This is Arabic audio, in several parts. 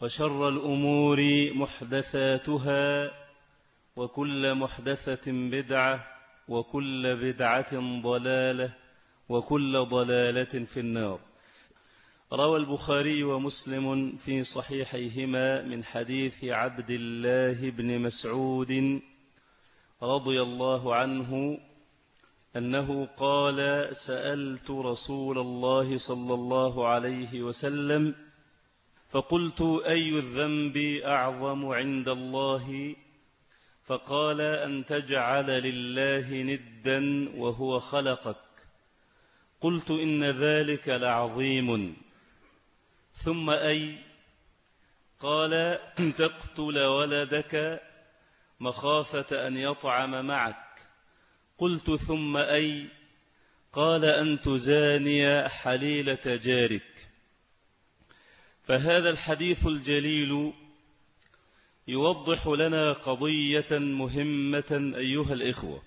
وشر الأمور محدثاتها وكل محدثة بدعة وكل بدعة ضلالة وكل ضلالة في النار. روى البخاري ومسلم في صحيحيهما من حديث عبد الله بن مسعود رضي الله عنه أنه قال سألت رسول الله صلى الله عليه وسلم فقلت أي الذنب أعظم عند الله؟ فقال أن تجعل لله ندا وهو خلقك. قلت إن ذلك لعظيم. ثم أي؟ قال أن تقتل ولدك مخافة أن يطعم معك. قلت ثم أي؟ قال أن تزاني حليلة جارك. فهذا الحديث الجليل يوضح لنا قضية مهمة أيها الإخوة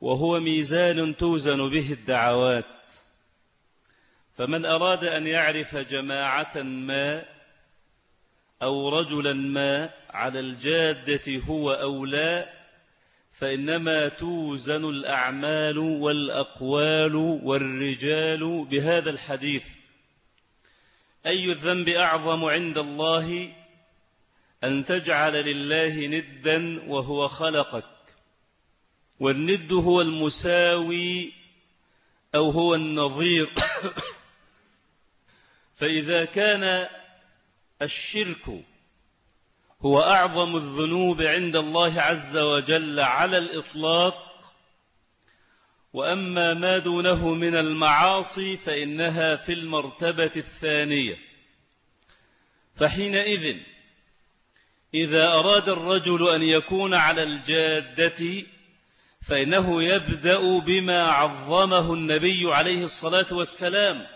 وهو ميزان توزن به الدعوات. فمن أراد أن يعرف جماعة ما أو رجلا ما على الجادة هو أو لا فإنما توزن الأعمال والأقوال والرجال بهذا الحديث. أي الذنب أعظم عند الله أن تجعل لله ندا وهو خلقك. والند هو المساوي أو هو النظير. فإذا كان الشرك هو أعظم الذنوب عند الله عز وجل على الإطلاق وأما ما دونه من المعاصي فإنها في المرتبة الثانية. فحينئذ إذا أراد الرجل أن يكون على الجادة فإنه يبدأ بما عظمه النبي عليه الصلاة والسلام.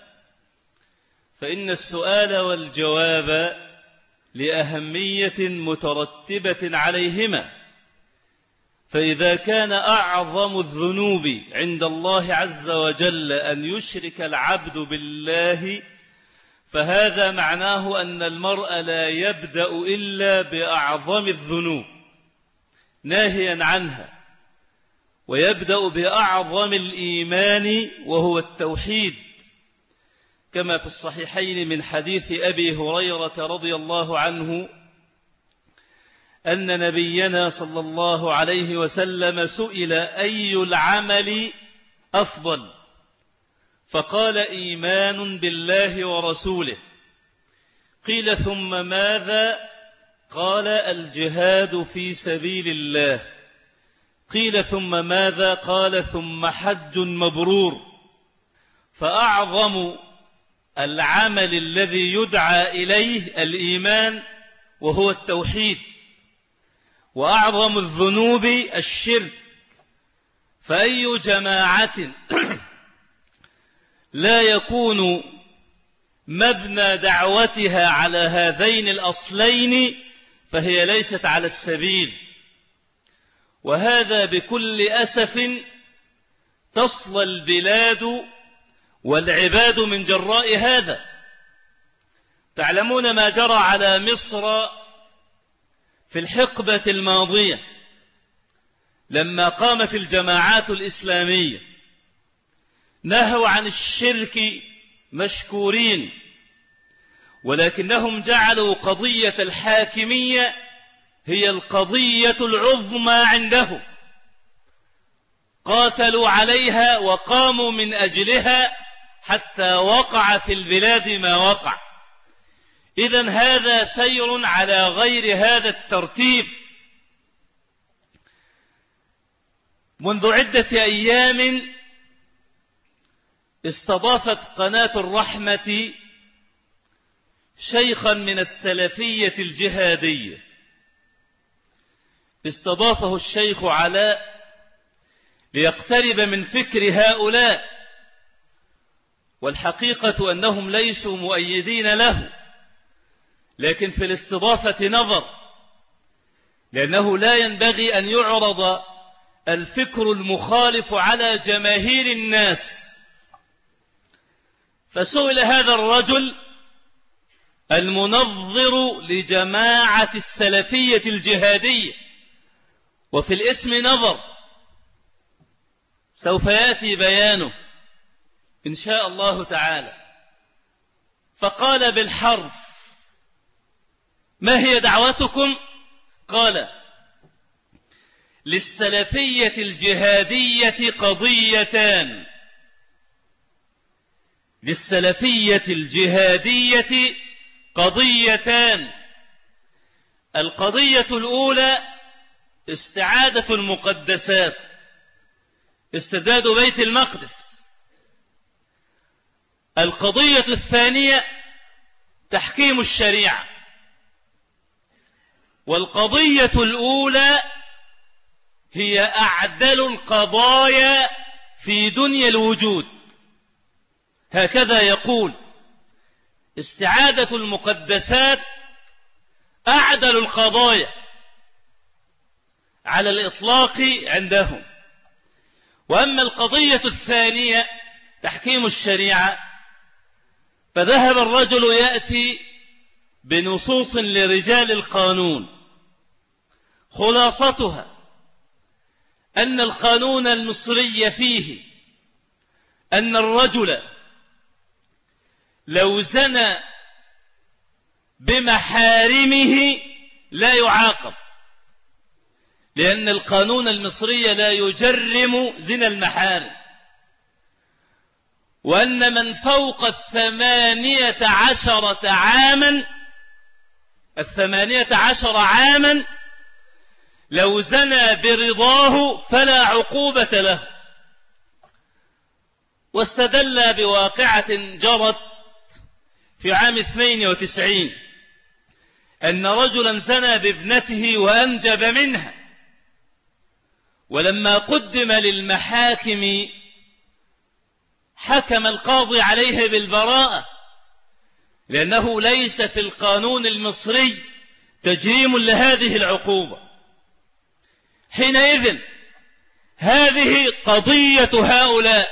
فإن السؤال والجواب لأهمية مترتبة عليهما. فإذا كان أعظم الذنوب عند الله عز وجل أن يشرك العبد بالله فهذا معناه أن المرء لا يبدأ إلا بأعظم الذنوب ناهيا عنها ويبدأ بأعظم الإيمان وهو التوحيد. كما في الصحيحين من حديث أبي هريرة رضي الله عنه أن نبينا صلى الله عليه وسلم سئل أي العمل أفضل؟ فقال إيمان بالله ورسوله. قيل ثم ماذا؟ قال الجهاد في سبيل الله. قيل ثم ماذا؟ قال ثم حج مبرور. فأعظم العمل الذي يدعى إليه الإيمان وهو التوحيد. وأعظم الذنوب الشرك. فأي جماعة لا يكون مبنى دعوتها على هذين الأصلين فهي ليست على السبيل. وهذا بكل أسف تصلى البلاد والعباد من جراء هذا. تعلمون ما جرى على مصر في الحقبة الماضية لما قامت الجماعات الإسلامية نهوا عن الشرك مشكورين ولكنهم جعلوا قضية الحاكمية هي القضية العظمى عندهم قاتلوا عليها وقاموا من أجلها حتى وقع في البلاد ما وقع. إذا هذا سير على غير هذا الترتيب. منذ عدة أيام استضافت قناة الرحمة شيخا من السلفية الجهادية. استضافه الشيخ علاء ليقترب من فكر هؤلاء والحقيقة أنهم ليسوا مؤيدين له. لكن في الاستضافة نظر لأنه لا ينبغي أن يعرض الفكر المخالف على جماهير الناس. فسئل هذا الرجل المنظر لجماعة السلفية الجهادية وفي الاسم نظر. سوف يأتي بيانه إن شاء الله تعالى. فقال بالحرف ما هي دعوتكم؟ قال للسلفية الجهادية قضيتان. للسلفية الجهادية قضيتان. القضية الأولى استعادة المقدسات استرداد بيت المقدس. القضية الثانية تحكيم الشريعة. والقضية الأولى هي أعدل القضايا في دنيا الوجود. هكذا يقول استعادة المقدسات أعدل القضايا على الإطلاق عندهم. وأما القضية الثانية تحكيم الشريعة فذهب الرجل يأتي بنصوص لرجال القانون. خلاصتها أن القانون المصري فيه أن الرجل لو زنى بمحارمه لا يعاقب لأن القانون المصري لا يجرم زنا المحارم وأن من فوق الثمانية عشرة عاما الثمانية عشر عاما لو زنى برضاه فلا عقوبة له. واستدل بواقعة جرت في عام 92 أن رجلا زنى بابنته وأنجب منها. ولما قدم للمحاكم حكم القاضي عليه بالبراءة لأنه ليس في القانون المصري تجريم لهذه العقوبة. حينئذ هذه قضية هؤلاء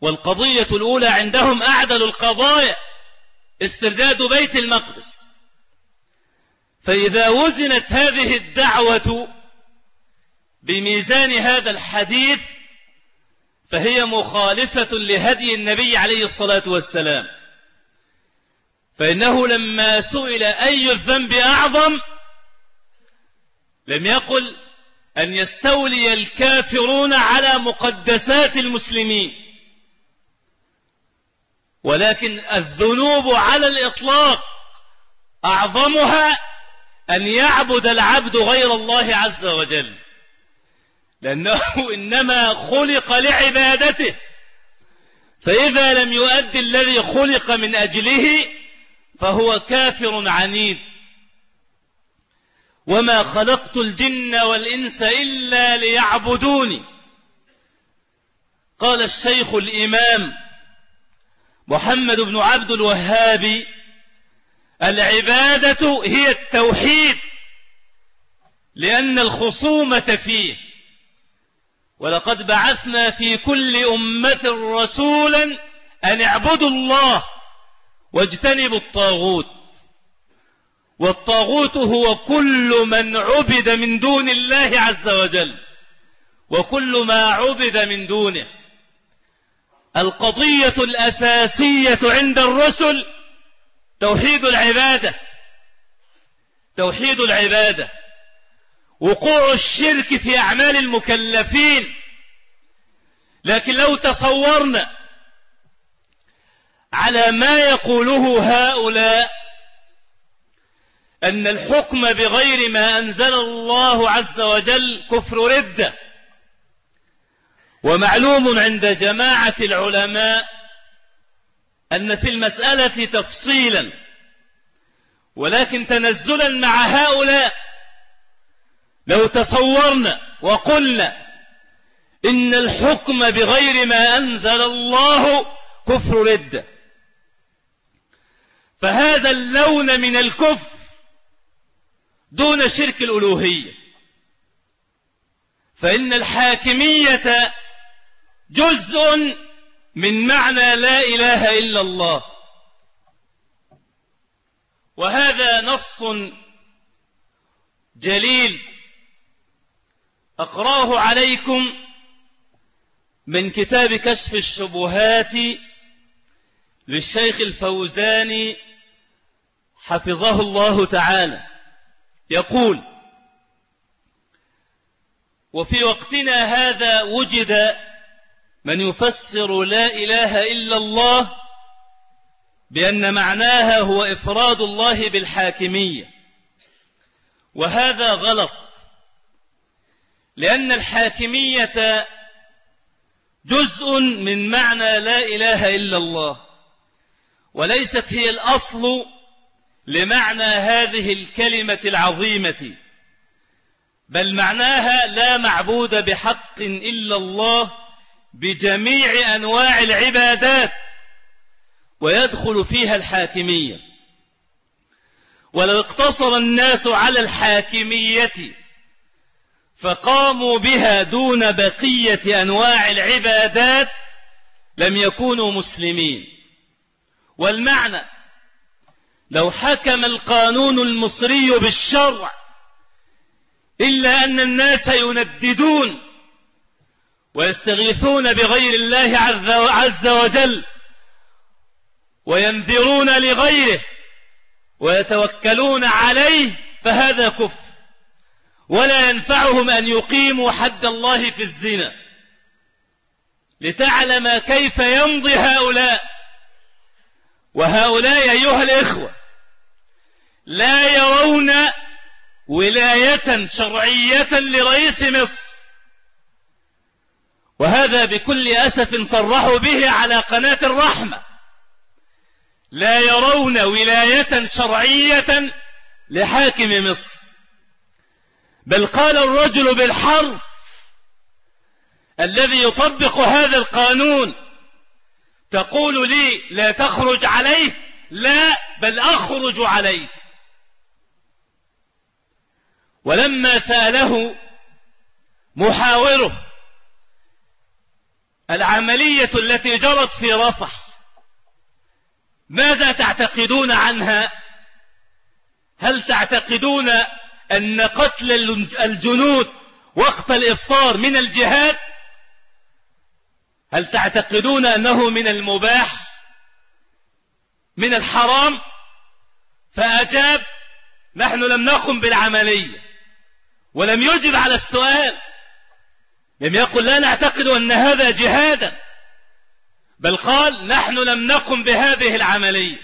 والقضية الأولى عندهم أعدل القضايا استرداد بيت المقدس. فإذا وزنت هذه الدعوة بميزان هذا الحديث فهي مخالفة لهدي النبي عليه الصلاة والسلام. فإنه لما سئل أي الذنب أعظم لم يقل أن يستولي الكافرون على مقدسات المسلمين. ولكن الذنوب على الإطلاق أعظمها أن يعبد العبد غير الله عز وجل. لأنه إنما خلق لعبادته. فإذا لم يؤدي الذي خلق من أجله فهو كافر عنيد. وما خلقت الجن والإنس إلا ليعبدوني قال الشيخ الإمام محمد بن عبد الوهاب العبادة هي التوحيد لأن الخصومة فيه. ولقد بعثنا في كل أمة رسولا أن اعبدوا الله واجتنبوا الطاغوت. والطاغوت هو كل من عبد من دون الله عز وجل وكل ما عبد من دونه. القضية الأساسية عند الرسل توحيد العبادة توحيد العبادة. وقوع الشرك في أعمال المكلفين. لكن لو تصورنا على ما يقوله هؤلاء أن الحكم بغير ما أنزل الله عز وجل كفر ردة ومعلوم عند جماعة العلماء أن في المسألة تفصيلا ولكن تنزلا مع هؤلاء لو تصورنا وقلنا إن الحكم بغير ما أنزل الله كفر ردة فهذا اللون من الكفر دون شرك الألوهية. فإن الحاكمية جزء من معنى لا إله إلا الله. وهذا نص جليل أقراه عليكم من كتاب كشف الشبهات للشيخ الفوزاني حفظه الله تعالى. يقول وفي وقتنا هذا وجد من يفسر لا إله إلا الله بأن معناها هو إفراد الله بالحاكمية. وهذا غلط لأن الحاكمية جزء من معنى لا إله إلا الله وليست هي الأصل لمعنى هذه الكلمة العظيمة. بل معناها لا معبود بحق إلا الله بجميع أنواع العبادات ويدخل فيها الحاكمية. ولو اقتصر الناس على الحاكمية فقاموا بها دون بقية أنواع العبادات لم يكونوا مسلمين. والمعنى لو حكم القانون المصري بالشرع إلا أن الناس ينددون ويستغيثون بغير الله عز وجل وينذرون لغيره ويتوكلون عليه فهذا كفر. ولا ينفعهم أن يقيموا حد الله في الزنا. لتعلم كيف يمضي هؤلاء. وهؤلاء أيها الإخوة لا يرون ولاية شرعية لرئيس مصر. وهذا بكل أسف صرحوا به على قناة الرحمة. لا يرون ولاية شرعية لحاكم مصر. بل قال الرجل بالحرف الذي يطبق هذا القانون تقول لي لا تخرج عليه لا بل أخرج عليه. ولما سأله محاوره العملية التي جرت في رفح ماذا تعتقدون عنها؟ هل تعتقدون أن قتل الجنود وقت الإفطار من الجهاد؟ هل تعتقدون أنه من المباح؟ من الحرام؟ فأجاب نحن لم نقم بالعملية. ولم يجب على السؤال. لم يقل لا نعتقد أن هذا جهادا. بل قال نحن لم نقم بهذه العملية.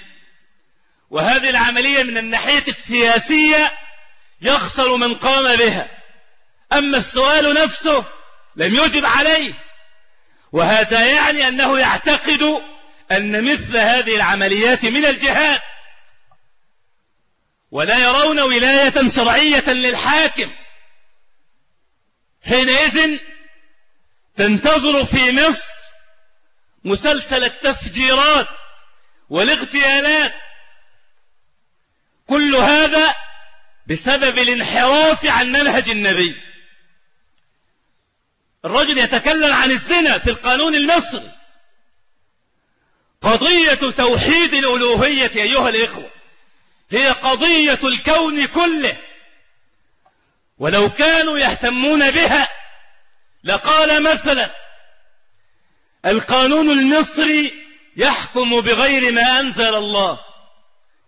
وهذه العملية من الناحية السياسية يخسر من قام بها. أما السؤال نفسه لم يجب عليه. وهذا يعني أنه يعتقد أن مثل هذه العمليات من الجهاد. ولا يرون ولاية شرعية للحاكم. حينئذ تنتظر في مصر مسلسل التفجيرات والاغتيالات. كل هذا بسبب الانحراف عن منهج النبي. الرجل يتكلم عن الزنا في القانون المصري. قضية توحيد الألوهية أيها الإخوة هي قضية الكون كله. ولو كانوا يهتمون بها لقال مثلا القانون المصري يحكم بغير ما أنزل الله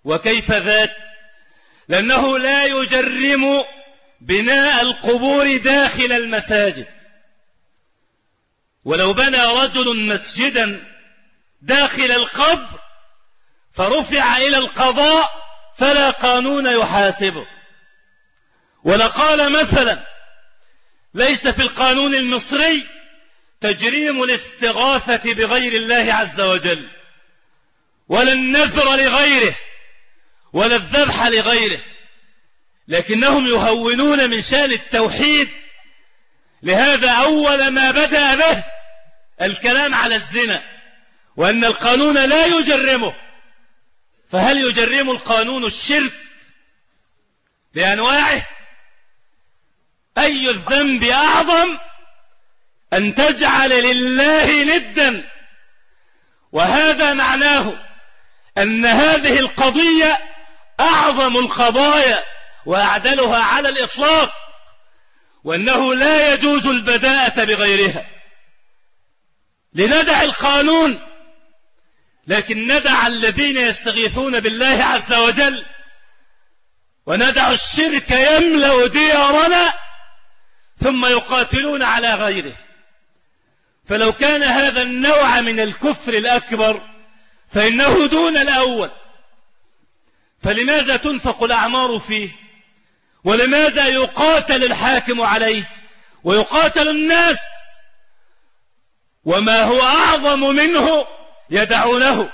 وكيف ذاك لأنه لا يجرم بناء القبور داخل المساجد. ولو بنى رجل مسجدا داخل القبر فرفع إلى القضاء فلا قانون يحاسبه. ولقال مثلا ليس في القانون المصري تجريم الاستغاثة بغير الله عز وجل ولا النذر لغيره ولا الذبح لغيره لكنهم يهونون من شأن التوحيد. لهذا أول ما بدأ به الكلام على الزنا وأن القانون لا يجرمه. فهل يجرم القانون الشرك بأنواعه أي الذنب أعظم أن تجعل لله ندا. وهذا معناه أن هذه القضية أعظم القضايا وأعدلها على الإطلاق وأنه لا يجوز البداءة بغيرها. لندع القانون لكن ندع الذين يستغيثون بالله عز وجل وندع الشرك يملأ ديارنا ثم يقاتلون على غيره. فلو كان هذا النوع من الكفر الأكبر فإنه دون الأول. فلماذا تنفق الأعمار فيه؟ ولماذا يقاتل الحاكم عليه؟ ويقاتل الناس؟ وما هو أعظم منه يدعونه.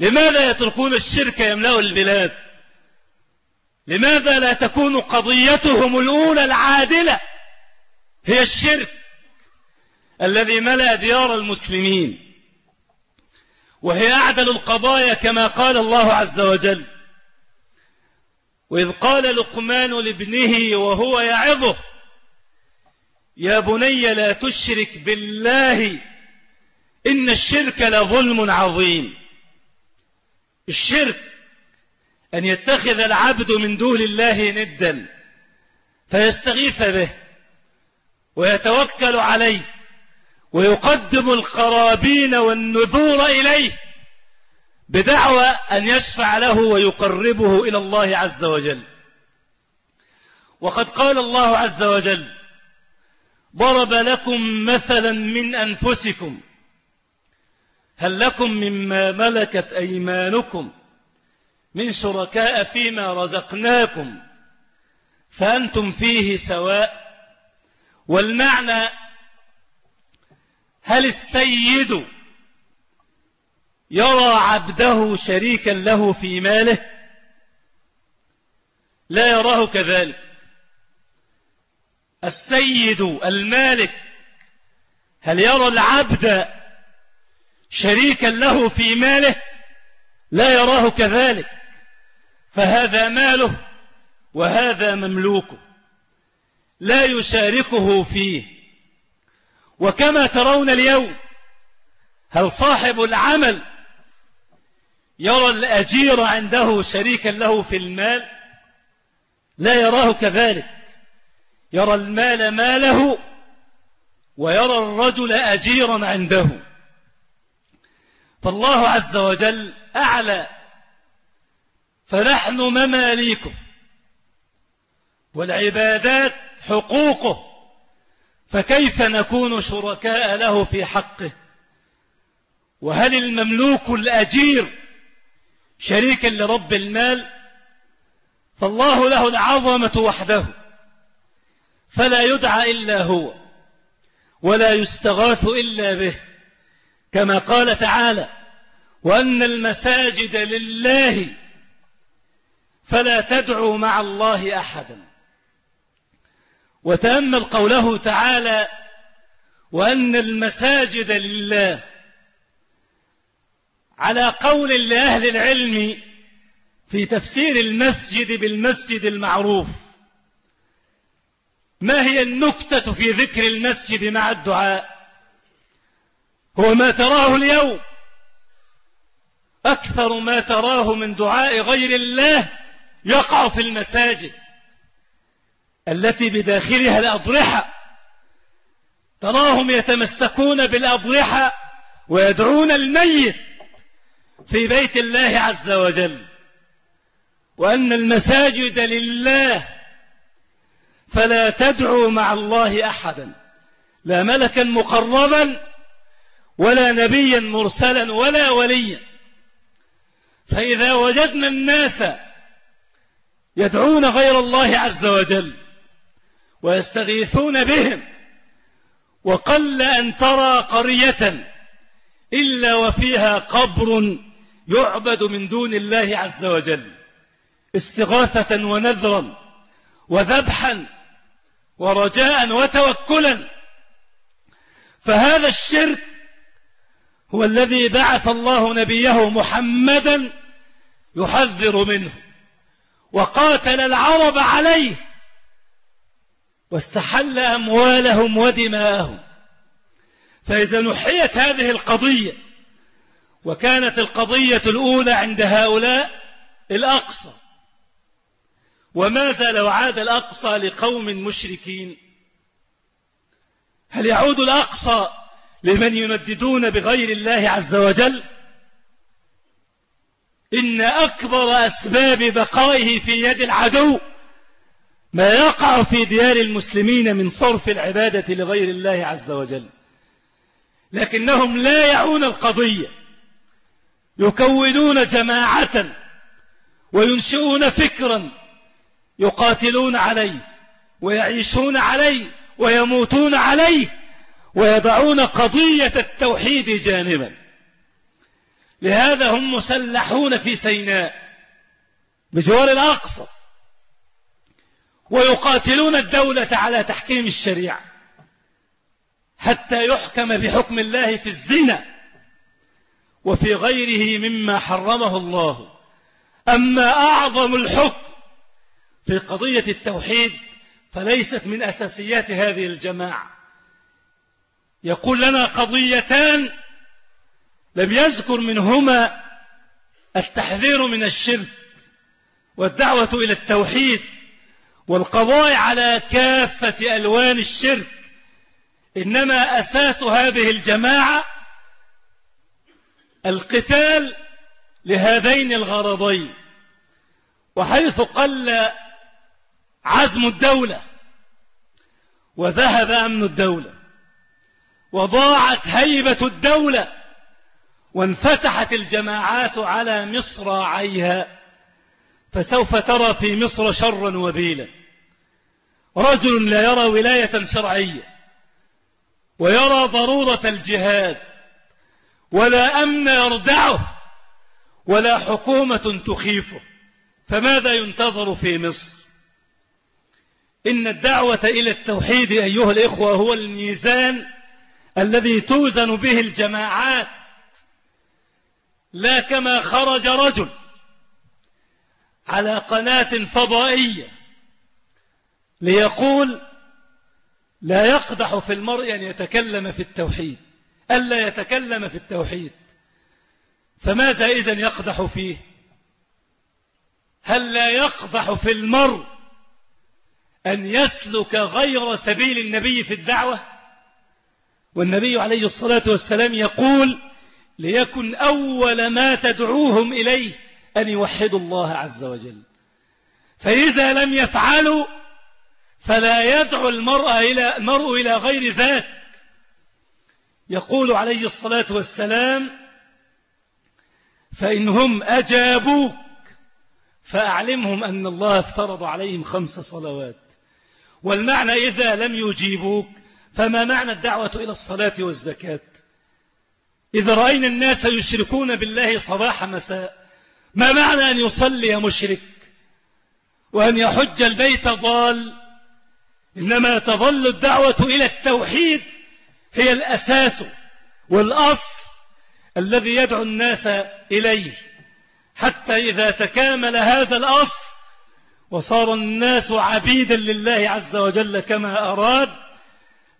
لماذا يتركون الشرك يملأ البلاد؟ لماذا لا تكون قضيتهم الأولى العادلة؟ هي الشرك الذي ملأ ديار المسلمين وهي أعدل القضايا كما قال الله عز وجل. وإذ قال لقمان لابنه وهو يعظه يا بني لا تشرك بالله إن الشرك لظلم عظيم. الشرك أن يتخذ العبد من دون الله ندا فيستغيث به ويتوكل عليه ويقدم القرابين والنذور إليه بدعوى أن يشفع له ويقربه إلى الله عز وجل. وقد قال الله عز وجل ضرب لكم مثلا من أنفسكم هل لكم مما ملكت أيمانكم؟ من شركاء فيما رزقناكم فأنتم فيه سواء. والمعنى هل السيد يرى عبده شريكا له في ماله؟ لا يراه كذلك. السيد المالك هل يرى العبد شريكا له في ماله؟ لا يراه كذلك. فهذا ماله وهذا مملوكه. لا يشاركه فيه. وكما ترون اليوم هل صاحب العمل يرى الأجير عنده شريكا له في المال؟ لا يراه كذلك. يرى المال ماله ويرى الرجل أجيرا عنده. فالله عز وجل أعلى فنحن مماليكم والعبادات حقوقه. فكيف نكون شركاء له في حقه؟ وهل المملوك الأجير شريكا لرب المال؟ فالله له العظمة وحده. فلا يدعى إلا هو ولا يستغاث إلا به. كما قال تعالى وأن المساجد لله فلا تدعوا مع الله أحدا. وتأمل قوله تعالى وأن المساجد لله. على قول لأهل العلم في تفسير المسجد بالمسجد المعروف ما هي النكتة في ذكر المسجد مع الدعاء؟ هو ما تراه اليوم. أكثر ما تراه من دعاء غير الله يقع في المساجد التي بداخلها الأضرحة. تراهم يتمسكون بالأضرحة ويدعون الميت في بيت الله عز وجل. وأن المساجد لله فلا تدعوا مع الله أحدا لا ملكا مقربا ولا نبيا مرسلا ولا وليا. فإذا وجدنا الناس يدعون غير الله عز وجل ويستغيثون بهم وقل أن ترى قرية إلا وفيها قبر يعبد من دون الله عز وجل استغاثة ونذرا وذبحا ورجاء وتوكلا فهذا الشرك هو الذي بعث الله نبيه محمدا يحذر منه وقاتل العرب عليه واستحل أموالهم ودماءهم. فإذا نحيت هذه القضية وكانت القضية الأولى عند هؤلاء الأقصى وماذا لو عاد الأقصى لقوم مشركين. هل يعود الأقصى لمن ينددون بغير الله عز وجل؟ إن أكبر أسباب بقائه في يد العدو ما يقع في ديار المسلمين من صرف العبادة لغير الله عز وجل. لكنهم لا يعون القضية. يكونون جماعة وينشئون فكرا يقاتلون عليه ويعيشون عليه ويموتون عليه ويضعون قضية التوحيد جانبا. لهذا هم مسلحون في سيناء بجوار الأقصى ويقاتلون الدولة على تحكيم الشريعة حتى يحكم بحكم الله في الزنا وفي غيره مما حرمه الله. أما أعظم الحكم في قضية التوحيد فليست من أساسيات هذه الجماعة. يقول لنا قضيتان لم يذكر منهما التحذير من الشرك والدعوة إلى التوحيد والقضاء على كافة ألوان الشرك إنما أساس هذه الجماعة القتال لهذين الغرضين وحيث قل عزم الدولة وذهب أمن الدولة وضاعت هيبة الدولة وانفتحت الجماعات على مصراعيها فسوف ترى في مصر شرا وبيلا. رجل لا يرى ولاية شرعية ويرى ضرورة الجهاد ولا أمن يردعه ولا حكومة تخيفه. فماذا ينتظر في مصر؟ إن الدعوة إلى التوحيد أيها الإخوة هو الميزان الذي توزن به الجماعات لا كما خرج رجل على قناة فضائية ليقول لا يقدح في المرء أن يتكلم في التوحيد ألا يتكلم في التوحيد. فماذا إذن يقدح فيه؟ هل لا يقدح في المرء أن يسلك غير سبيل النبي في الدعوة؟ والنبي عليه الصلاة والسلام يقول ليكن أول ما تدعوهم إليه أن يوحدوا الله عز وجل. فإذا لم يفعلوا فلا يدعو المرء إلى, المرء إلى غير ذاك. يقول عليه الصلاة والسلام فإنهم أجابوك فأعلمهم أن الله افترض عليهم خمس صلوات. والمعنى إذا لم يجيبوك فما معنى الدعوة إلى الصلاة والزكاة؟ إذا رأينا الناس يشركون بالله صباح مساء ما معنى أن يصلي مشرك؟ وأن يحج البيت ضال؟ إنما تظل الدعوة إلى التوحيد هي الأساس والأصل الذي يدعو الناس إليه. حتى إذا تكامل هذا الأصل وصار الناس عبيدا لله عز وجل كما أراد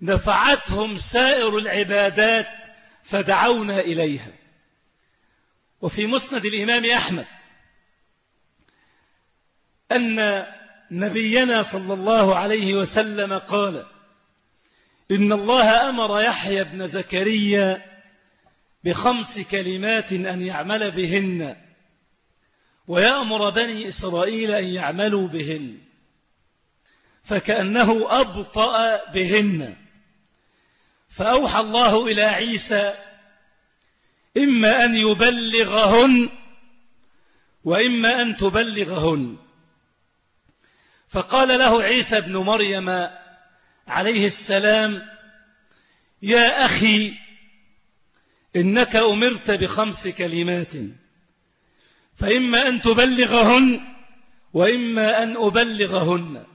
نفعتهم سائر العبادات فدعونا إليها. وفي مسند الإمام أحمد أن نبينا صلى الله عليه وسلم قال إن الله أمر يحيى بن زكريا بخمس كلمات أن يعمل بهن ويأمر بني إسرائيل أن يعملوا بهن فكأنه أبطأ بهن. فأوحى الله إلى عيسى إما أن يبلغهن وإما أن تبلغهن. فقال له عيسى بن مريم عليه السلام يا أخي إنك أمرت بخمس كلمات فإما أن تبلغهن وإما أن أبلغهن.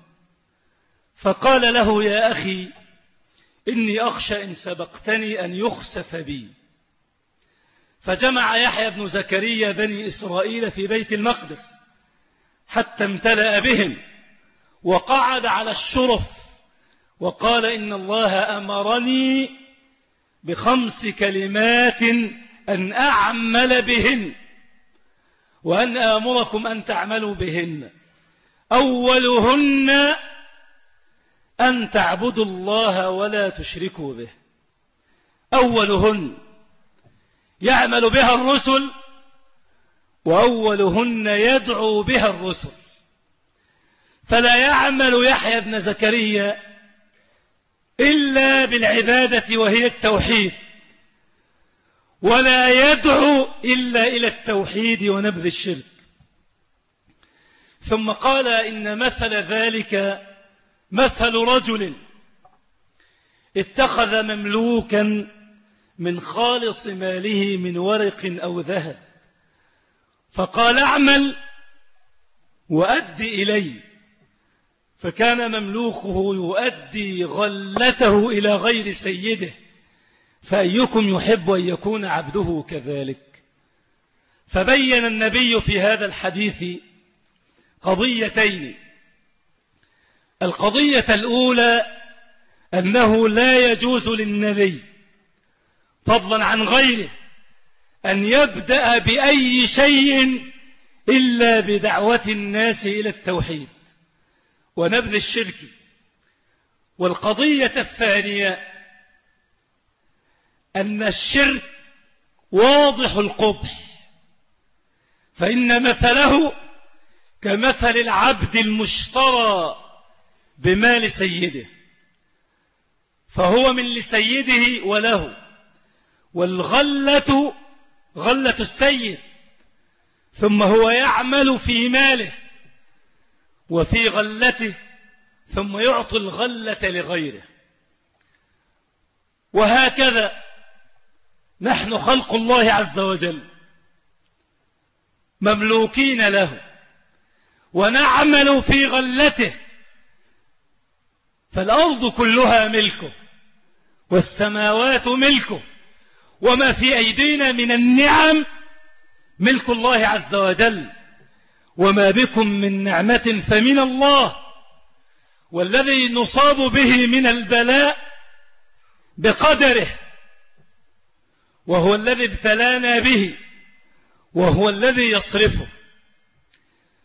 فقال له يا أخي إني أخشى إن سبقتني أن يخسف بي. فجمع يحيى بن زكريا بني إسرائيل في بيت المقدس حتى امتلأ بهم وقعد على الشرف وقال إن الله أمرني بخمس كلمات أن أعمل بهن وأن آمركم أن تعملوا بهن. أولهن أن تعبدوا الله ولا تشركوا به. أولهن يعمل بها الرسل وأولهن يدعو بها الرسل. فلا يعمل يحيى بن زكريا إلا بالعبادة وهي التوحيد ولا يدعو إلا إلى التوحيد ونبذ الشرك. ثم قال إن مثل ذلك مثل رجل اتخذ مملوكا من خالص ماله من ورق أو ذهب فقال اعمل وأدي إلي. فكان مملوكه يؤدي غلته إلى غير سيده فأيكم يحب أن يكون عبده كذلك؟ فبين النبي في هذا الحديث قضيتين. القضية الأولى أنه لا يجوز للنبي فضلا عن غيره أن يبدأ بأي شيء إلا بدعوة الناس إلى التوحيد ونبذ الشرك. والقضية الثانية أن الشرك واضح القبح فإن مثله كمثل العبد المشترى. بمال سيده. فهو من لسيده وله. والغلة غلة السيد. ثم هو يعمل في ماله. وفي غلته ثم يعطي الغلة لغيره. وهكذا نحن خلق الله عز وجل. مملوكين له. ونعمل في غلته. فالأرض كلها ملكه والسماوات ملكه وما في أيدينا من النعم ملك الله عز وجل. وما بكم من نعمة فمن الله. والذي نصاب به من البلاء بقدره وهو الذي ابتلانا به وهو الذي يصرفه.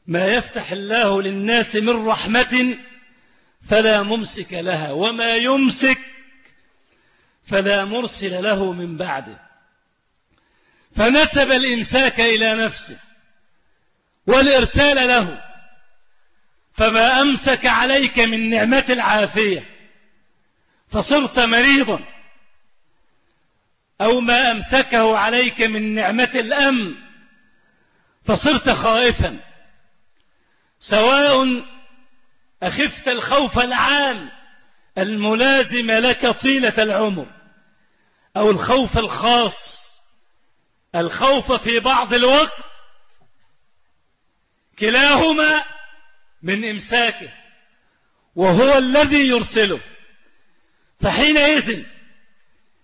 ما يفتح الله للناس من رحمة فلا ممسك لها وما يمسك فلا مرسل له من بعده. فنسب الإمساك إلى نفسه والإرسال له. فما أمسك عليك من نعمة العافية فصرت مريضا أو ما أمسكه عليك من نعمة الأمن فصرت خائفا سواء أخفت الخوف العام الملازم لك طيلة العمر أو الخوف الخاص الخوف في بعض الوقت كلاهما من إمساكه وهو الذي يرسله. فحينئذ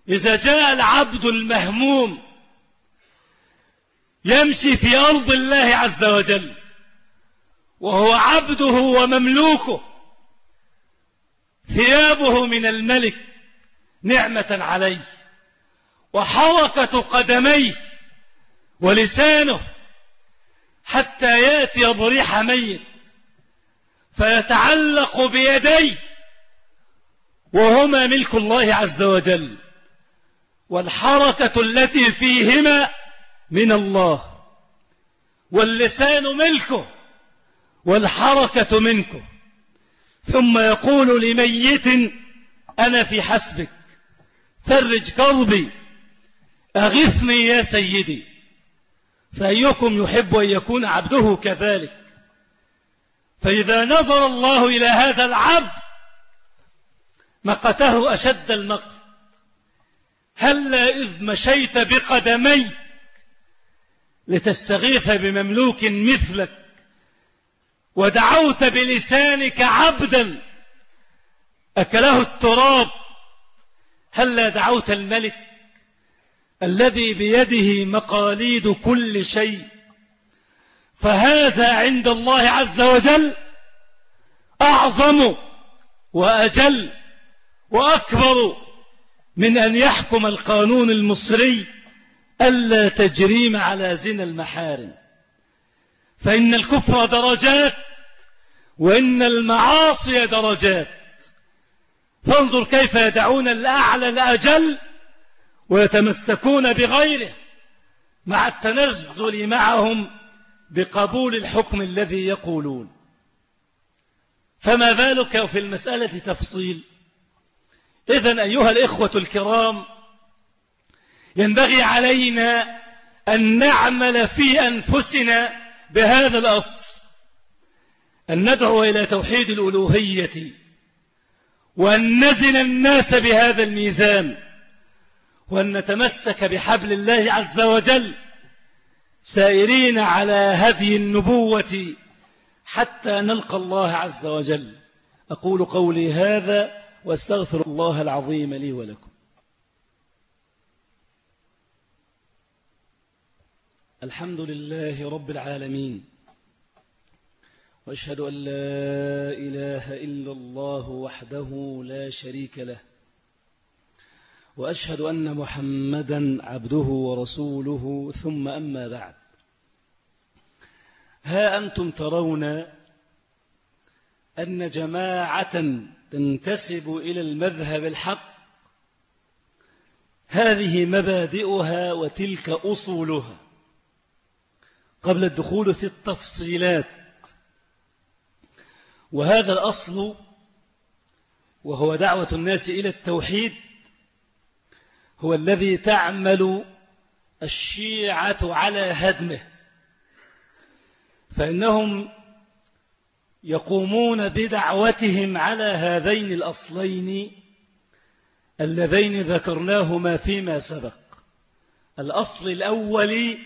إذا جاء العبد المهموم يمشي في أرض الله عز وجل وهو عبده ومملوكه. ثيابه من الملك نعمة عليه وحركة قدميه ولسانه حتى يأتي ضريح ميت فيتعلق بيديه وهما ملك الله عز وجل. والحركة التي فيهما من الله واللسان ملكه. والحركة منكم. ثم يقول لميت أنا في حسبك. فرج كربي أغثني يا سيدي. فأيكم يحب أن يكون عبده كذلك. فإذا نظر الله إلى هذا العبد مقته أشد المقت. هلا إذ مشيت بقدميك لتستغيث بمملوك مثلك؟ ودعوت بلسانك عبدا أكله التراب هلا دعوت الملك الذي بيده مقاليد كل شيء؟ فهذا عند الله عز وجل أعظم وأجل وأكبر من أن يحكم القانون المصري ألا تجريم على زنا المحارم. فإن الكفر درجات وإن المعاصي درجات. فانظر كيف يدعون الأعلى الأجل ويتمسكون بغيره مع التنزل معهم بقبول الحكم الذي يقولون. فما بالك في المسألة تفصيل؟ إذن أيها الإخوة الكرام ينبغي علينا أن نعمل في أنفسنا بهذا الأصل. أن ندعو إلى توحيد الألوهية وأن نزن الناس بهذا الميزان وأن نتمسك بحبل الله عز وجل سائرين على هدي النبوة حتى نلقى الله عز وجل. أقول قولي هذا وأستغفر الله العظيم لي ولكم. الحمد لله رب العالمين. وأشهد أن لا إله إلا الله وحده لا شريك له وأشهد أن محمدا عبده ورسوله ثم أما بعد. ها أنتم ترون أن جماعة تنتسب إلى المذهب الحق؟ هذه مبادئها وتلك أصولها. قبل الدخول في التفصيلات وهذا الأصل وهو دعوة الناس إلى التوحيد هو الذي تعمل الشيعة على هدمه. فإنهم يقومون بدعوتهم على هذين الأصلين اللذين ذكرناهما فيما سبق. الأصل الأول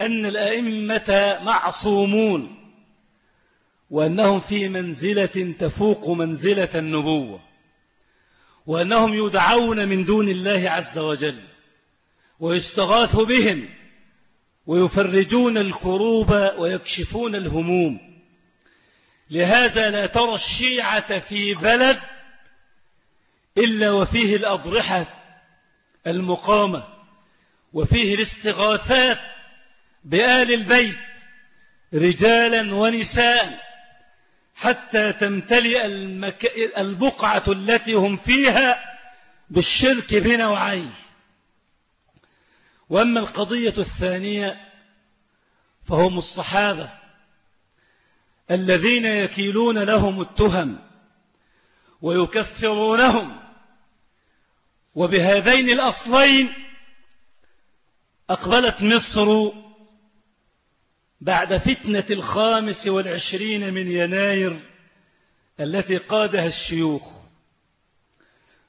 أن الأئمة معصومون. وأنهم في منزلة تفوق منزلة النبوة وأنهم يدعون من دون الله عز وجل ويستغاث بهم ويفرجون الكروب ويكشفون الهموم. لهذا لا ترى الشيعة في بلد إلا وفيه الأضرحة المقامة وفيه الاستغاثات بآل البيت رجالا ونساء. حتى تمتلئ المك... البقعة التي هم فيها بالشرك بنوعيه وأما القضية الثانية فهم الصحابة الذين يكيلون لهم التهم ويكفرونهم. وبهذين الأصلين أقبلت مصر بعد فتنة الخامس والعشرين من يناير التي قادها الشيوخ.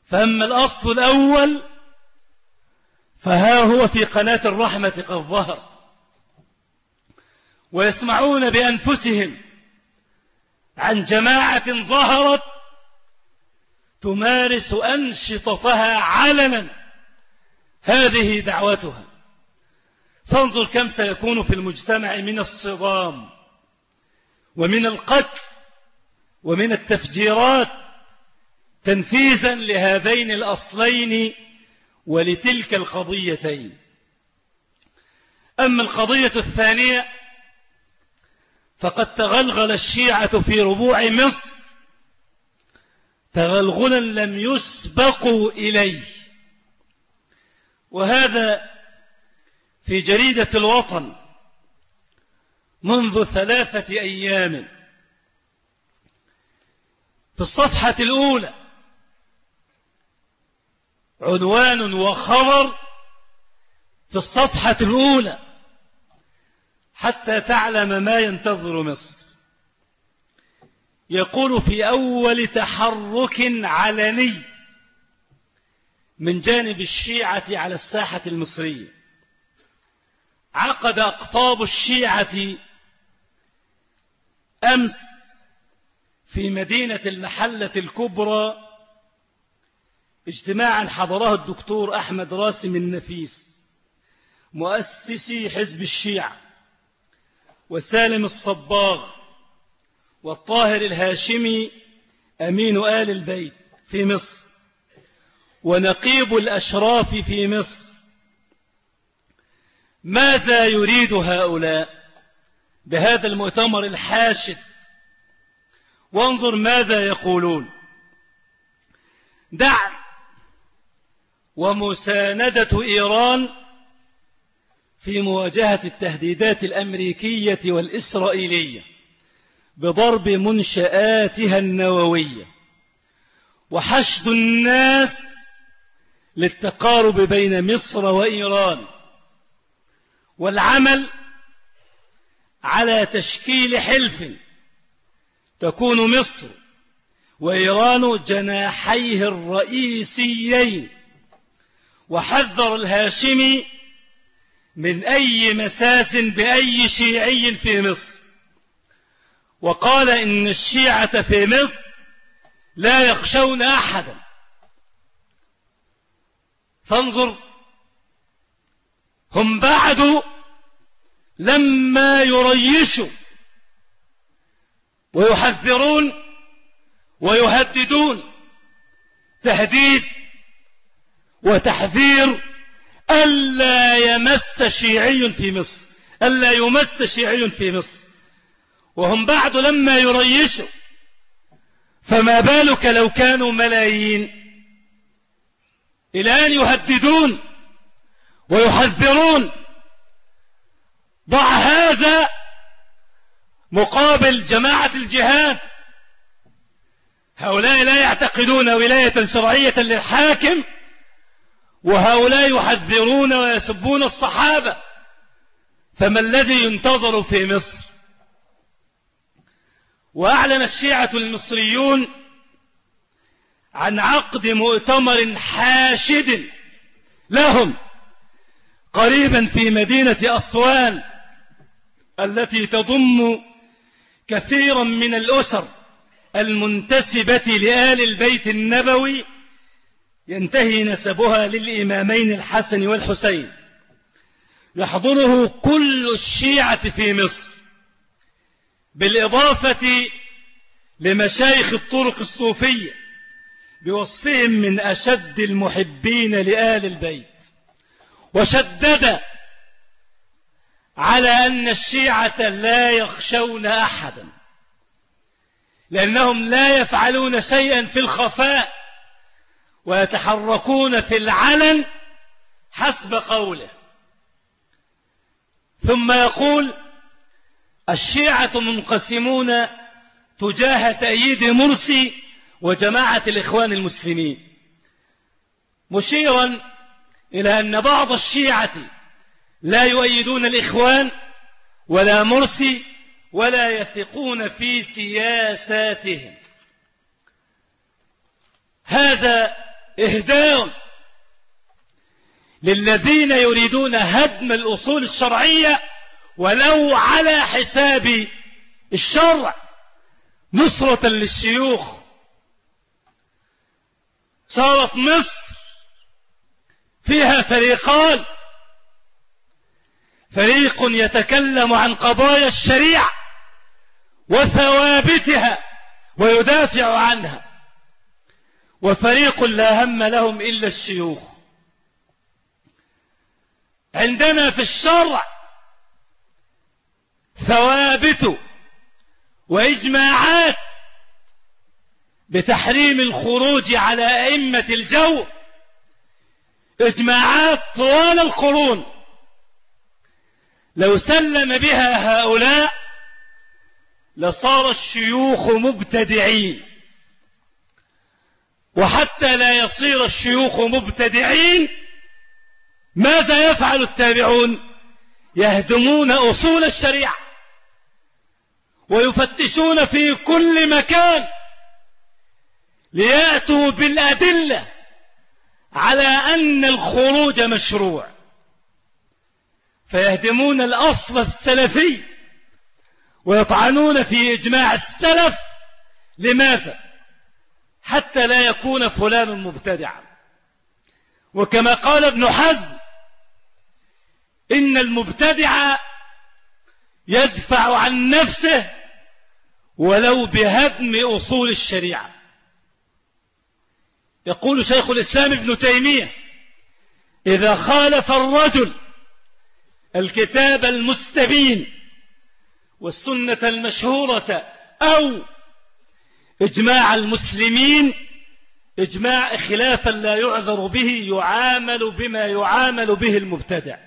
فأما الأصل الأول فها هو في قناة الرحمة قد ظهر. ويسمعون بأنفسهم عن جماعة ظهرت تمارس أنشطتها علنا. هذه دعوتها. فانظر كم سيكون في المجتمع من الصدام ومن القتل ومن التفجيرات تنفيذا لهذين الأصلين ولتلك القضيتين. أما القضية الثانية فقد تغلغل الشيعة في ربوع مصر تغلغلا لم يسبقوا إليه. وهذا في جريدة الوطن منذ ثلاثة أيام. في الصفحة الأولى عنوان وخبر في الصفحة الأولى حتى تعلم ما ينتظر مصر. يقول في أول تحرك علني من جانب الشيعة على الساحة المصرية عقد أقطاب الشيعة أمس في مدينة المحلة الكبرى اجتماعا حضره الدكتور أحمد راسم النفيس مؤسسي حزب الشيعة وسالم الصباغ والطاهر الهاشمي أمين آل البيت في مصر ونقيب الأشراف في مصر. ماذا يريد هؤلاء بهذا المؤتمر الحاشد؟ وانظر ماذا يقولون. دعم ومساندة إيران في مواجهة التهديدات الأمريكية والإسرائيلية بضرب منشآتها النووية وحشد الناس للتقارب بين مصر وإيران. والعمل على تشكيل حلف تكون مصر وإيران جناحيه الرئيسيين وحذر الهاشمي من أي مساس بأي شيعي في مصر. وقال إن الشيعة في مصر لا يخشون أحدا. فانظر هم بعد لما يريشوا ويحذرون ويهددون تهديد وتحذير ألا يمس شيعي في مصر ألا يمس شيعي في مصر. وهم بعد لما يريشوا. فما بالك لو كانوا ملايين؟ إلى أن يهددون. ويحذرون. ضع هذا مقابل جماعة الجهاد. هؤلاء لا يعتقدون ولاية شرعية للحاكم وهؤلاء يحذرون ويسبون الصحابة. فما الذي ينتظر في مصر؟ وأعلن الشيعة المصريون عن عقد مؤتمر حاشد لهم. قريبا في مدينة أسوان التي تضم كثيرا من الأسر المنتسبة لآل البيت النبوي ينتهي نسبها للإمامين الحسن والحسين. يحضره كل الشيعة في مصر بالإضافة لمشايخ الطرق الصوفية بوصفهم من أشد المحبين لآل البيت. وشدد على أن الشيعة لا يخشون أحدا لأنهم لا يفعلون شيئا في الخفاء ويتحركون في العلن حسب قوله. ثم يقول الشيعة منقسمون تجاه تأييد مرسي وجماعة الإخوان المسلمين. مشيرا إلى أن بعض الشيعة لا يؤيدون الإخوان ولا مرسي ولا يثقون في سياساتهم. هذا إهداء للذين يريدون هدم الأصول الشرعية ولو على حساب الشرع نصرة للشيوخ. صارت مصر فيها فريقان. فريق يتكلم عن قضايا الشريعة وثوابتها ويدافع عنها. وفريق لا هم لهم إلا الشيوخ. عندنا في الشرع ثوابت وإجماعات بتحريم الخروج على أئمة الجو إجماعات طوال القرون. لو سلم بها هؤلاء لصار الشيوخ مبتدعين. وحتى لا يصير الشيوخ مبتدعين ماذا يفعل التابعون؟ يهدمون أصول الشريعة. ويفتشون في كل مكان ليأتوا بالأدلة على أن الخروج مشروع. فيهدمون الأصل السلفي ويطعنون في إجماع السلف. لماذا؟ حتى لا يكون فلان مبتدعا. وكما قال ابن حزم إن المبتدع يدفع عن نفسه ولو بهدم أصول الشريعة. يقول شيخ الإسلام ابن تيمية إذا خالف الرجل الكتاب المستبين والسنة المشهورة أو إجماع المسلمين إجماع خلافا لا يعذر به يعامل بما يعامل به المبتدع.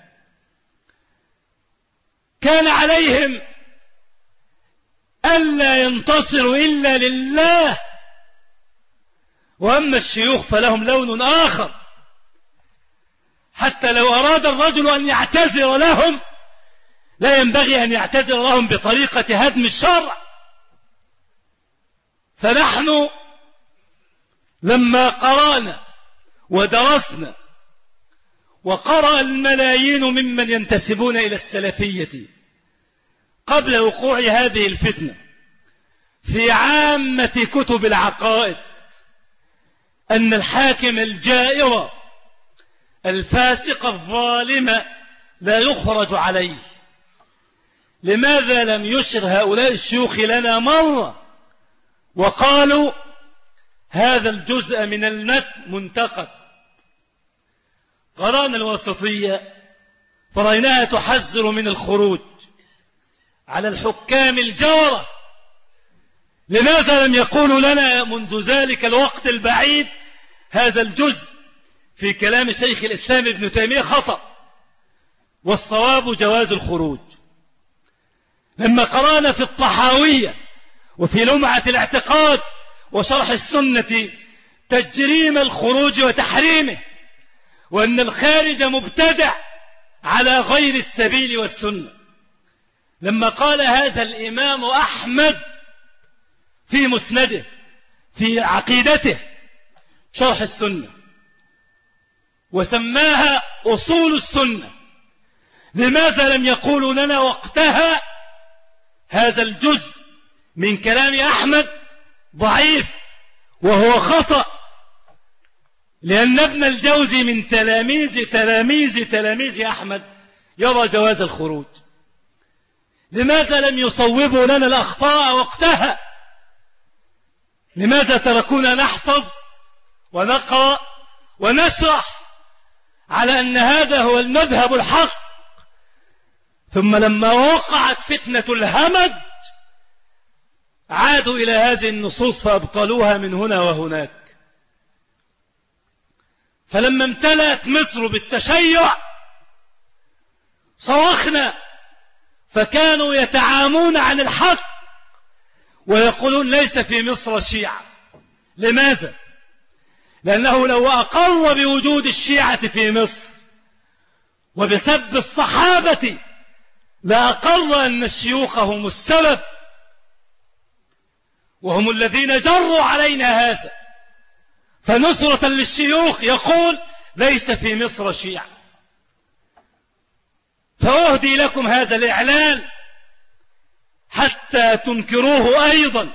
كان عليهم ألا ينتصروا إلا لله وأما الشيوخ فلهم لون آخر. حتى لو أراد الرجل أن يعتذر لهم لا ينبغي أن يعتذر لهم بطريقة هدم الشرع. فنحن لما قرأنا ودرسنا وقرأ الملايين ممن ينتسبون إلى السلفية قبل وقوع هذه الفتنة في عامة كتب العقائد أن الحاكم الجائر الفاسق الظالم لا يخرج عليه. لماذا لم يشر هؤلاء الشيوخ لنا مرة وقالوا هذا الجزء من المتن منتقد؟ قرأنا الوسطية فرأيناها تحذر من الخروج على الحكام الجورة. لماذا لم يقولوا لنا منذ ذلك الوقت البعيد هذا الجزء في كلام شيخ الإسلام ابن تيمية خطأ والصواب جواز الخروج. لما قرأنا في الطحاوية وفي لمعة الاعتقاد وشرح السنة تجريم الخروج وتحريمه وأن الخارج مبتدع على غير السبيل والسنة. لما قال هذا الإمام أحمد في مسنده في عقيدته شرح السنة. وسماها أصول السنة. لماذا لم يقولوا لنا وقتها هذا الجزء من كلام أحمد ضعيف وهو خطأ؟ لأن ابن الجوزي من تلاميذ تلاميذ تلاميذ أحمد يرى جواز الخروج. لماذا لم يصوبوا لنا الأخطاء وقتها؟ لماذا تركونا نحفظ ونقرأ ونشرح على أن هذا هو المذهب الحق. ثم لما وقعت فتنة الهمج عادوا إلى هذه النصوص فأبطلوها من هنا وهناك. فلما امتلأت مصر بالتشيع صرخنا فكانوا يتعامون عن الحق ويقولون ليس في مصر شيعة. لماذا؟ لأنه لو أقر بوجود الشيعة في مصر وبسب الصحابة لأقر أن الشيوخ هم السبب وهم الذين جروا علينا هذا. فنصرة للشيوخ يقول ليس في مصر شيعة. فأهدي لكم هذا الإعلان حتى تنكروه أيضا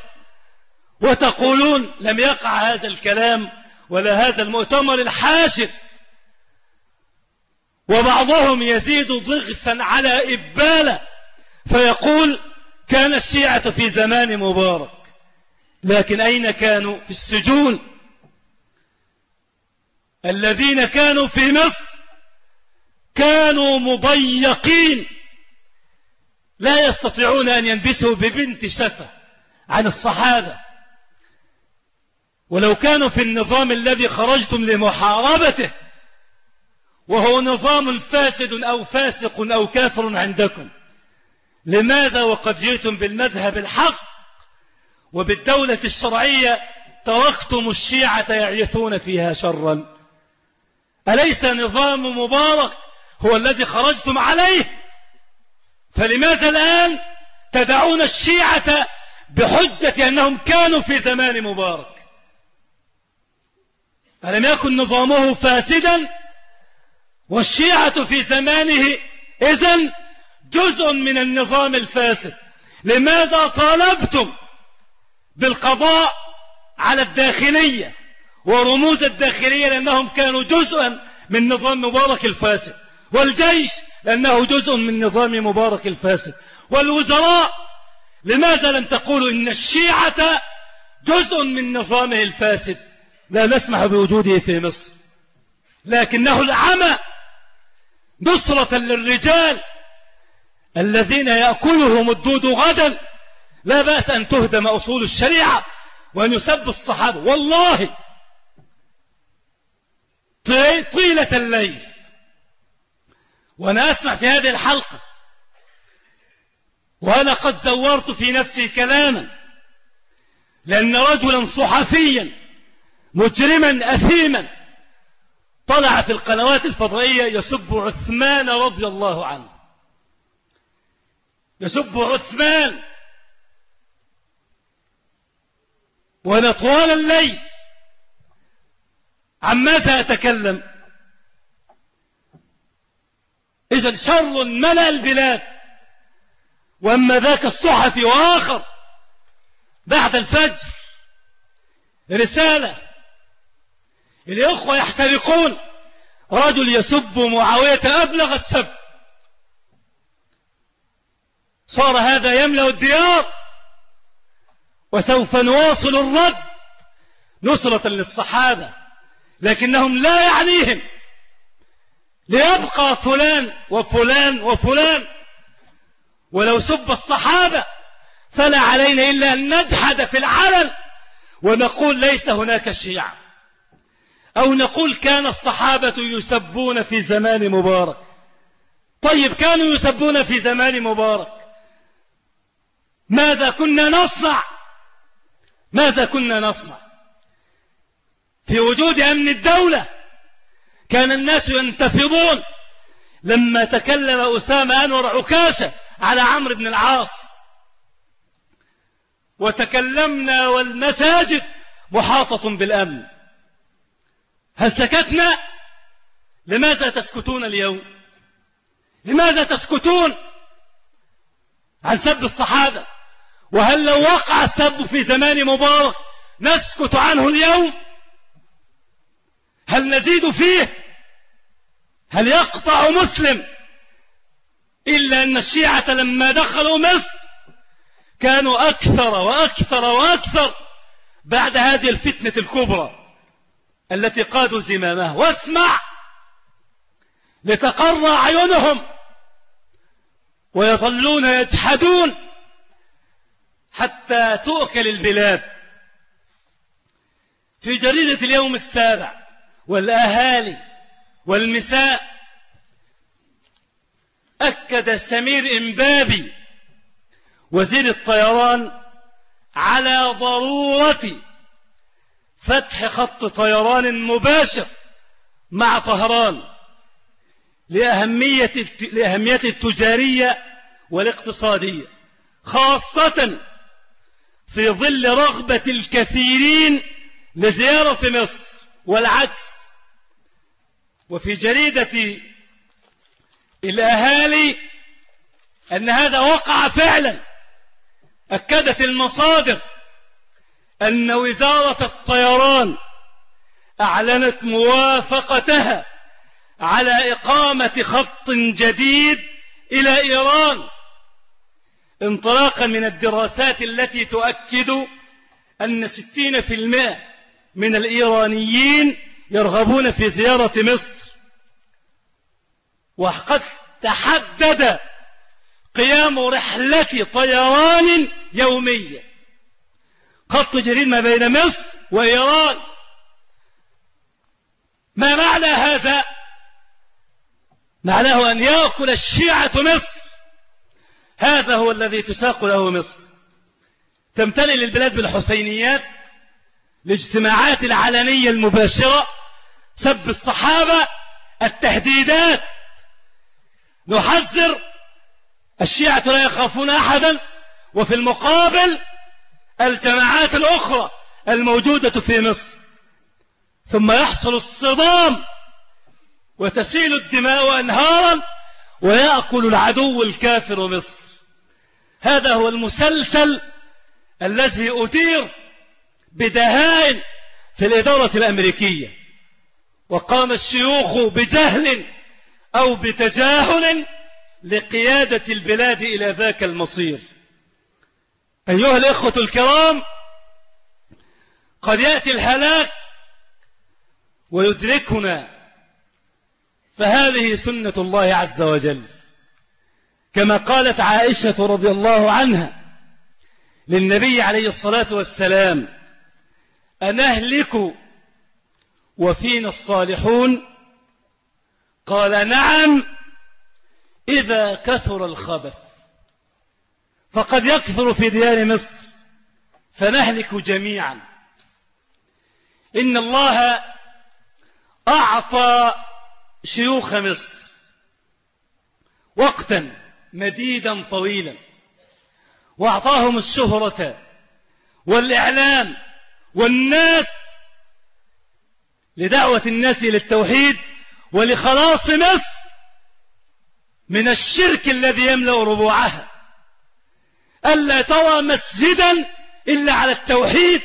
وتقولون لم يقع هذا الكلام ولا هذا المؤتمر الحاشر وبعضهم يزيد ضغثا على إبالة. فيقول كان الشيعة في زمان مبارك. لكن أين كانوا؟ في السجون. الذين كانوا في مصر كانوا مضيقين. لا يستطيعون أن ينبسوا ببنت شفة عن الصحابة. ولو كانوا في النظام الذي خرجتم لمحاربته وهو نظام فاسد أو فاسق أو كافر عندكم لماذا وقد جئتم بالمذهب الحق وبالدولة الشرعية تركتم الشيعة يعيثون فيها شرا؟ أليس نظام مبارك هو الذي خرجتم عليه؟ فلماذا الآن تدعون الشيعة بحجة أنهم كانوا في زمان مبارك؟ ألم يكن نظامه فاسدا والشيعة في زمانه إذن جزء من النظام الفاسد. لماذا طالبتم بالقضاء على الداخلية ورموز الداخلية لأنهم كانوا جزءا من نظام مبارك الفاسد والجيش لأنه جزء من نظام مبارك الفاسد والوزراء لماذا لم تقولوا إن الشيعة جزء من نظامه الفاسد؟ لا نسمح بوجوده في مصر. لكنه العمى نصرة للرجال الذين يأكلهم الدود غدا. لا بأس أن تهدم أصول الشريعة وأن يسب الصحابة. والله طيلة الليل. وأنا أسمع في هذه الحلقة وأنا قد زورت في نفسي كلاما لأن رجلا صحفيا مجرما أثيما. طلع في القنوات الفضائية يسب عثمان رضي الله عنه. يسب عثمان. وأنا طوال الليل عن ماذا أتكلم؟ إذا شر ملأ البلاد. وأما ذاك الصحفي وآخر بعد الفجر رسالة الإخوة يحترقون. رجل يسب معاوية أبلغ السب. صار هذا يملأ الديار. وسوف نواصل الرد. نصرة للصحابة. لكنهم لا يعنيهم. ليبقى فلان وفلان وفلان. ولو سب الصحابة فلا علينا إلا أن نجحد في العلن. ونقول ليس هناك شيعة. أو نقول كان الصحابة يسبون في زمان مبارك. طيب كانوا يسبون في زمان مبارك. ماذا كنا نصنع؟ ماذا كنا نصنع؟ في وجود أمن الدولة كان الناس ينتفضون. لما تكلم أسامة أنور عكاشة على عمرو بن العاص وتكلمنا والمساجد محاطة بالأمن. هل سكتنا؟ لماذا تسكتون اليوم؟ لماذا تسكتون عن سب الصحابة؟ وهل لو وقع السب في زمان مبارك نسكت عنه اليوم؟ هل نزيد فيه؟ هل يقطع مسلم إلا أن الشيعة لما دخلوا مصر كانوا أكثر وأكثر وأكثر بعد هذه الفتنة الكبرى؟ التي قادوا زمامها. واسمع! لتقر أعينهم! ويظلون يجحدون! حتى تؤكل البلاد. في جريدة اليوم السابع والأهالي والنساء أكد سمير إمبابي وزير الطيران على ضرورة فتح خط طيران مباشر مع طهران لأهمية التجارية والاقتصادية خاصة في ظل رغبة الكثيرين لزيارة مصر والعكس. وفي جريدة الأهالي أن هذا وقع فعلا أكدت المصادر أن وزارة الطيران أعلنت موافقتها على إقامة خط جديد إلى إيران. انطلاقا من الدراسات التي تؤكد أن ستين في المئة من الإيرانيين يرغبون في زيارة مصر. وقد تحدد قيام رحلة طيران يومية. خط جديد ما بين مصر وإيران. ما معنى هذا؟ معناه أن يأكل الشيعة مصر. هذا هو الذي تساق له مصر. تمتلئ للبلاد بالحسينيات الاجتماعات العلنية المباشرة سب الصحابة التهديدات. نحذر الشيعة لا يخافون أحدا وفي المقابل الجماعات الأخرى الموجودة في مصر. ثم يحصل الصدام وتسيل الدماء أنهارا ويأكل العدو الكافر مصر. هذا هو المسلسل الذي أدير بدهاء في الإدارة الأمريكية. وقام الشيوخ بجهل أو بتجاهل لقيادة البلاد إلى ذاك المصير. أيها الإخوة الكرام قد يأتي الهلاك ويدركنا فهذه سنة الله عز وجل. كما قالت عائشة رضي الله عنها للنبي عليه الصلاة والسلام أنهلك وفينا الصالحون؟ قال نعم إذا كثر الخبث. فقد يكثر في ديار مصر. فنهلك جميعا. إن الله أعطى شيوخ مصر وقتا مديدا طويلا. وأعطاهم الشهرة والإعلام والناس لدعوة الناس إلى التوحيد ولخلاص مصر من الشرك الذي يملأ ربوعها. ألا ترى مسجدا إلا على التوحيد.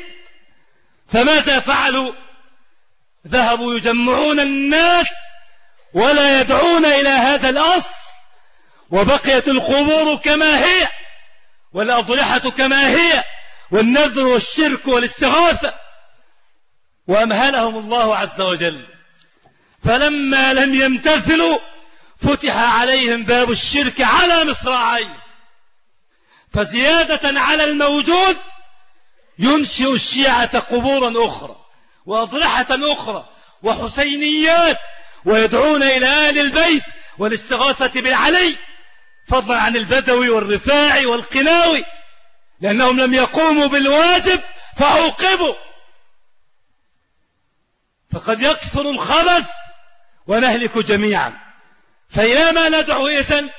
فماذا فعلوا؟ ذهبوا يجمعون الناس ولا يدعون إلى هذا الأصل وبقيت القبور كما هي والأضرحة كما هي والنذر والشرك والاستغاثة. وأمهلهم الله عز وجل. فلما لم يمتثلوا فتح عليهم باب الشرك على مصراعيه. فزيادة على الموجود ينشئ الشيعة قبورا أخرى وأضرحة أخرى وحسينيات ويدعون إلى آل البيت والاستغاثة بالعلي فضلا عن البدوي والرفاعي والقناوي لأنهم لم يقوموا بالواجب فعوقبوا فقد يكثر الخبث ونهلك جميعا. فإلى ما ندعو إذن؟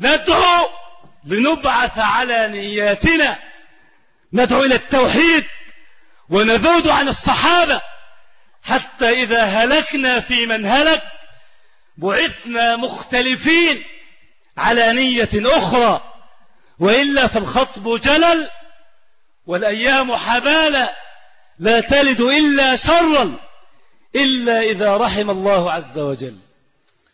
ندعو لنبعث على نياتنا ندعو إلى التوحيد ونذود عن الصحابة حتى إذا هلكنا في من هلك بعثنا مختلفين على نية أخرى وإلا فالخطب جلل والأيام حبالا لا تلد إلا شرا إلا إذا رحم الله عز وجل.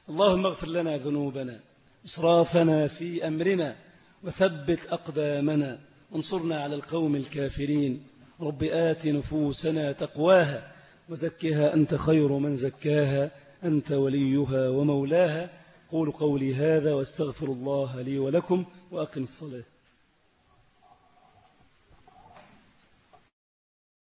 اللهم اغفر لنا ذنوبنا إسرافنا في أمرنا وثبت أقدامنا وانصرنا على القوم الكافرين. رب آت نفوسنا تقواها وزكها أنت خير من زكاها أنت وليها ومولاها. قول قولي هذا واستغفر الله لي ولكم وأقم الصلاة.